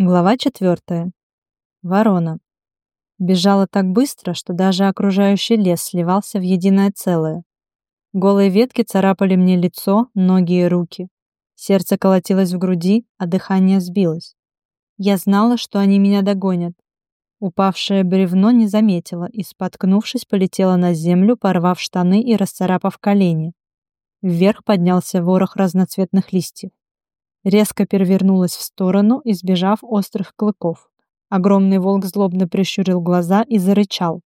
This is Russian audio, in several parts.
Глава четвертая. Ворона. Бежала так быстро, что даже окружающий лес сливался в единое целое. Голые ветки царапали мне лицо, ноги и руки. Сердце колотилось в груди, а дыхание сбилось. Я знала, что они меня догонят. Упавшее бревно не заметила и, споткнувшись, полетела на землю, порвав штаны и расцарапав колени. Вверх поднялся ворох разноцветных листьев резко перевернулась в сторону, избежав острых клыков. Огромный волк злобно прищурил глаза и зарычал.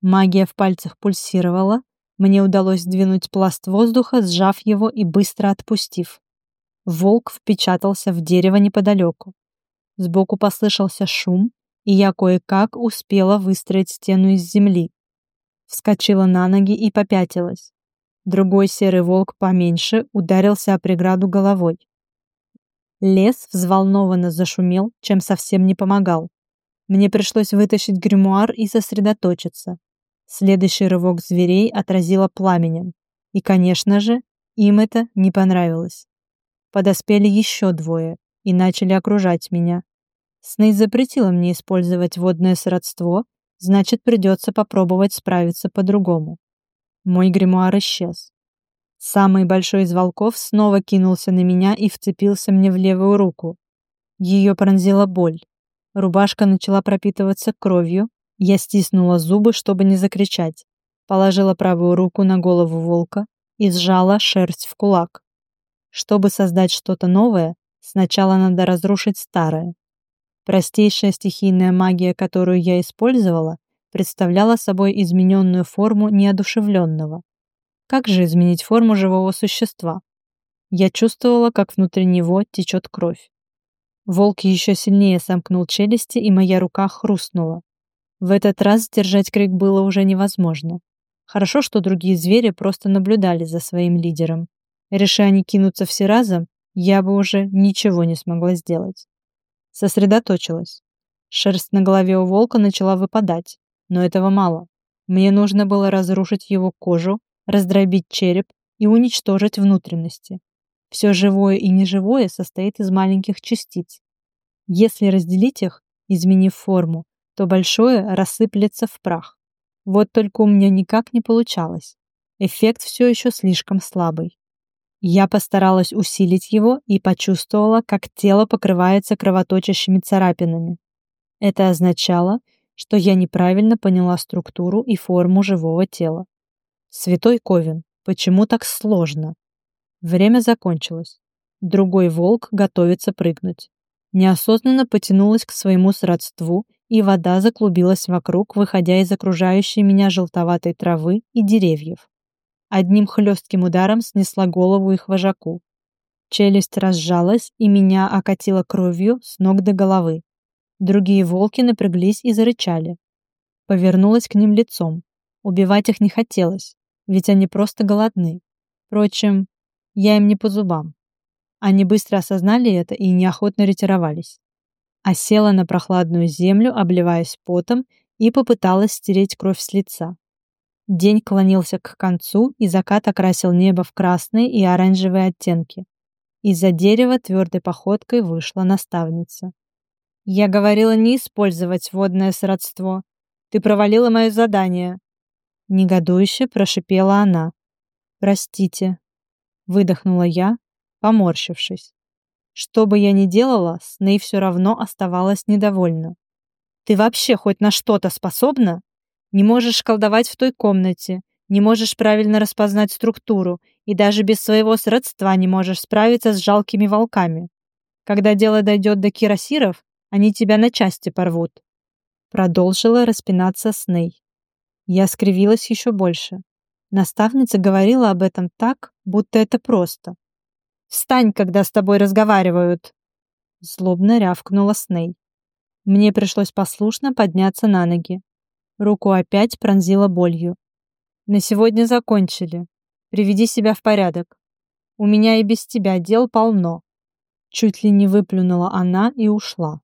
Магия в пальцах пульсировала. Мне удалось сдвинуть пласт воздуха, сжав его и быстро отпустив. Волк впечатался в дерево неподалеку. Сбоку послышался шум, и я кое-как успела выстроить стену из земли. Вскочила на ноги и попятилась. Другой серый волк поменьше ударился о преграду головой. Лес взволнованно зашумел, чем совсем не помогал. Мне пришлось вытащить гримуар и сосредоточиться. Следующий рывок зверей отразило пламенем. И, конечно же, им это не понравилось. Подоспели еще двое и начали окружать меня. Снейд запретила мне использовать водное сродство, значит, придется попробовать справиться по-другому. Мой гримуар исчез. Самый большой из волков снова кинулся на меня и вцепился мне в левую руку. Ее пронзила боль. Рубашка начала пропитываться кровью. Я стиснула зубы, чтобы не закричать. Положила правую руку на голову волка и сжала шерсть в кулак. Чтобы создать что-то новое, сначала надо разрушить старое. Простейшая стихийная магия, которую я использовала, представляла собой измененную форму неодушевленного. Как же изменить форму живого существа? Я чувствовала, как внутри него течет кровь. Волк еще сильнее сомкнул челюсти, и моя рука хрустнула. В этот раз сдержать крик было уже невозможно. Хорошо, что другие звери просто наблюдали за своим лидером. Реши они кинуться все разом, я бы уже ничего не смогла сделать. Сосредоточилась. Шерсть на голове у волка начала выпадать, но этого мало. Мне нужно было разрушить его кожу, раздробить череп и уничтожить внутренности. Все живое и неживое состоит из маленьких частиц. Если разделить их, изменив форму, то большое рассыплется в прах. Вот только у меня никак не получалось. Эффект все еще слишком слабый. Я постаралась усилить его и почувствовала, как тело покрывается кровоточащими царапинами. Это означало, что я неправильно поняла структуру и форму живого тела. Святой Ковен, почему так сложно? Время закончилось. Другой волк готовится прыгнуть. Неосознанно потянулась к своему сродству, и вода заклубилась вокруг, выходя из окружающей меня желтоватой травы и деревьев. Одним хлестким ударом снесла голову их вожаку. Челюсть разжалась, и меня окатило кровью с ног до головы. Другие волки напряглись и зарычали. Повернулась к ним лицом. Убивать их не хотелось ведь они просто голодны. Впрочем, я им не по зубам. Они быстро осознали это и неохотно ретировались. А села на прохладную землю, обливаясь потом, и попыталась стереть кровь с лица. День клонился к концу, и закат окрасил небо в красные и оранжевые оттенки. Из-за дерева твердой походкой вышла наставница. «Я говорила не использовать водное сродство. Ты провалила мое задание. Негодующе прошипела она. «Простите», — выдохнула я, поморщившись. Что бы я ни делала, Сней все равно оставалась недовольна. «Ты вообще хоть на что-то способна? Не можешь колдовать в той комнате, не можешь правильно распознать структуру и даже без своего сродства не можешь справиться с жалкими волками. Когда дело дойдет до кирасиров, они тебя на части порвут». Продолжила распинаться Сней. Я скривилась еще больше. Наставница говорила об этом так, будто это просто. «Встань, когда с тобой разговаривают!» Злобно рявкнула Сней. Мне пришлось послушно подняться на ноги. Руку опять пронзила болью. «На сегодня закончили. Приведи себя в порядок. У меня и без тебя дел полно». Чуть ли не выплюнула она и ушла.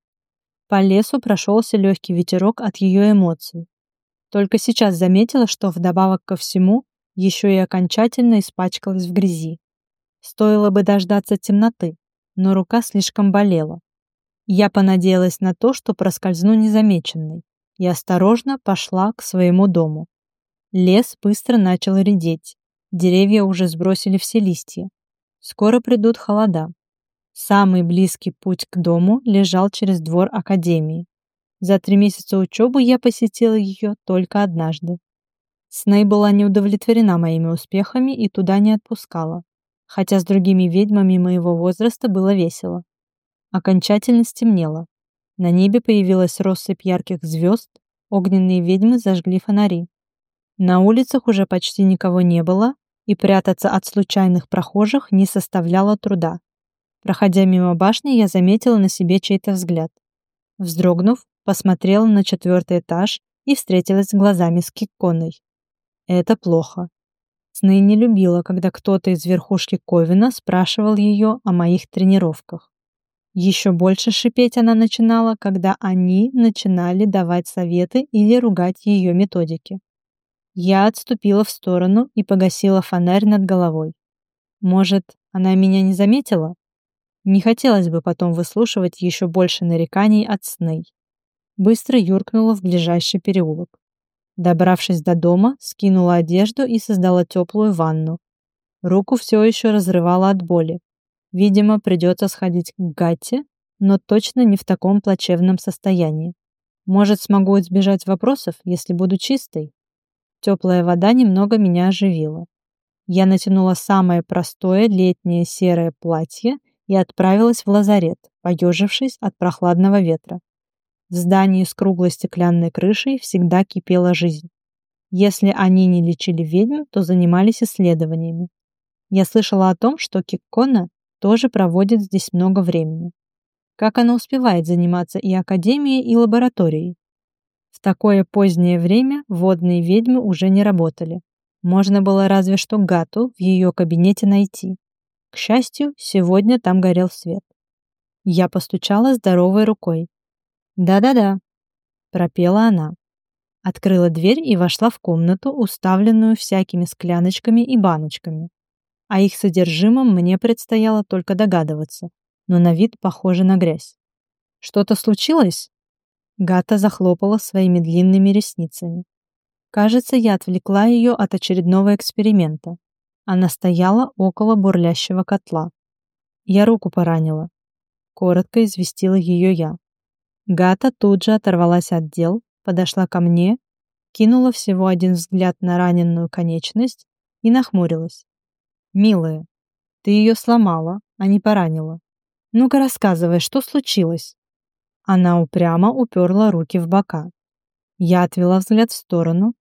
По лесу прошелся легкий ветерок от ее эмоций. Только сейчас заметила, что вдобавок ко всему еще и окончательно испачкалась в грязи. Стоило бы дождаться темноты, но рука слишком болела. Я понадеялась на то, что проскользну незамеченной, и осторожно пошла к своему дому. Лес быстро начал редеть, деревья уже сбросили все листья. Скоро придут холода. Самый близкий путь к дому лежал через двор академии. За три месяца учебы я посетила ее только однажды. Сней была не удовлетворена моими успехами и туда не отпускала, хотя с другими ведьмами моего возраста было весело. Окончательно стемнело. На небе появилась россыпь ярких звезд, огненные ведьмы зажгли фонари. На улицах уже почти никого не было, и прятаться от случайных прохожих не составляло труда. Проходя мимо башни, я заметила на себе чей-то взгляд. Вздрогнув, посмотрела на четвертый этаж и встретилась глазами с Кикконой. Это плохо. Сны не любила, когда кто-то из верхушки Ковина спрашивал ее о моих тренировках. Еще больше шипеть она начинала, когда они начинали давать советы или ругать ее методики. Я отступила в сторону и погасила фонарь над головой. Может, она меня не заметила? Не хотелось бы потом выслушивать еще больше нареканий от сны. Быстро юркнула в ближайший переулок. Добравшись до дома, скинула одежду и создала теплую ванну. Руку все еще разрывала от боли. Видимо, придется сходить к Гатте, но точно не в таком плачевном состоянии. Может, смогу избежать вопросов, если буду чистой? Теплая вода немного меня оживила. Я натянула самое простое летнее серое платье и отправилась в лазарет, поежившись от прохладного ветра. В здании с круглой стеклянной крышей всегда кипела жизнь. Если они не лечили ведьм, то занимались исследованиями. Я слышала о том, что Киккона тоже проводит здесь много времени. Как она успевает заниматься и академией, и лабораторией? В такое позднее время водные ведьмы уже не работали. Можно было разве что Гату в ее кабинете найти. К счастью, сегодня там горел свет. Я постучала здоровой рукой. «Да-да-да», — пропела она. Открыла дверь и вошла в комнату, уставленную всякими скляночками и баночками. О их содержимом мне предстояло только догадываться, но на вид похоже на грязь. «Что-то случилось?» Гата захлопала своими длинными ресницами. Кажется, я отвлекла ее от очередного эксперимента. Она стояла около бурлящего котла. Я руку поранила. Коротко известила ее я. Гата тут же оторвалась от дел, подошла ко мне, кинула всего один взгляд на раненую конечность и нахмурилась. «Милая, ты ее сломала, а не поранила. Ну-ка рассказывай, что случилось?» Она упрямо уперла руки в бока. Я отвела взгляд в сторону.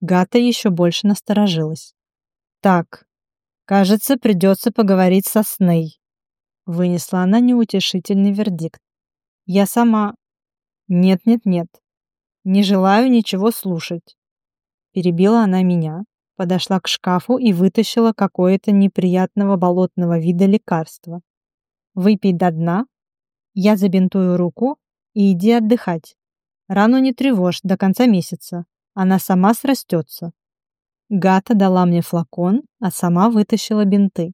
Гата еще больше насторожилась. «Так, кажется, придется поговорить со Сней», — вынесла она неутешительный вердикт. Я сама... Нет-нет-нет. Не желаю ничего слушать. Перебила она меня, подошла к шкафу и вытащила какое-то неприятного болотного вида лекарство. Выпей до дна, я забинтую руку и иди отдыхать. Рану не тревожь до конца месяца, она сама срастется. Гата дала мне флакон, а сама вытащила бинты.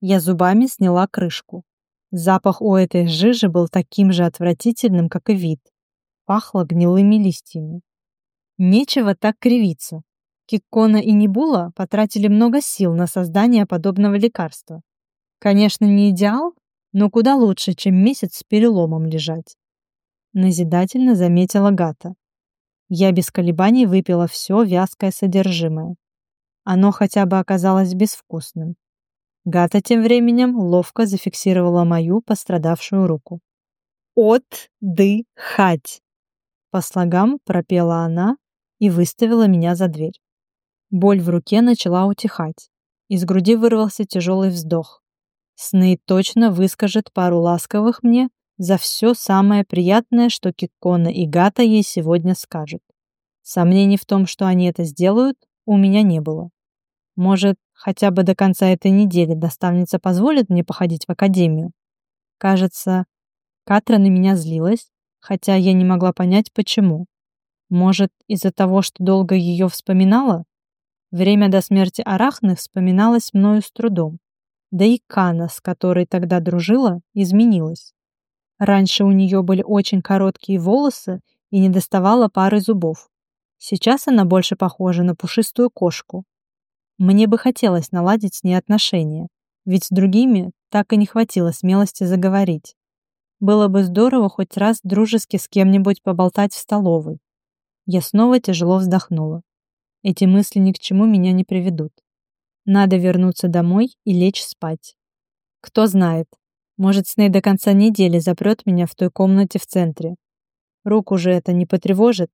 Я зубами сняла крышку. Запах у этой жижи был таким же отвратительным, как и вид. Пахло гнилыми листьями. Нечего так кривиться. Киккона и Небула потратили много сил на создание подобного лекарства. Конечно, не идеал, но куда лучше, чем месяц с переломом лежать. Назидательно заметила Гата. Я без колебаний выпила все вязкое содержимое. Оно хотя бы оказалось безвкусным. Гата тем временем ловко зафиксировала мою пострадавшую руку. «Отдыхать!» По слогам пропела она и выставила меня за дверь. Боль в руке начала утихать. Из груди вырвался тяжелый вздох. Сны точно выскажет пару ласковых мне за все самое приятное, что Киккона и Гата ей сегодня скажут. Сомнений в том, что они это сделают, у меня не было. Может, хотя бы до конца этой недели наставница позволит мне походить в академию? Кажется, Катра на меня злилась, хотя я не могла понять, почему. Может, из-за того, что долго ее вспоминала? Время до смерти Арахны вспоминалось мною с трудом. Да и Кана, с которой тогда дружила, изменилась. Раньше у нее были очень короткие волосы и не доставала пары зубов. Сейчас она больше похожа на пушистую кошку. Мне бы хотелось наладить с ней отношения, ведь с другими так и не хватило смелости заговорить. Было бы здорово хоть раз дружески с кем-нибудь поболтать в столовой. Я снова тяжело вздохнула. Эти мысли ни к чему меня не приведут. Надо вернуться домой и лечь спать. Кто знает, может, Сней до конца недели запрет меня в той комнате в центре. Руку же это не потревожит.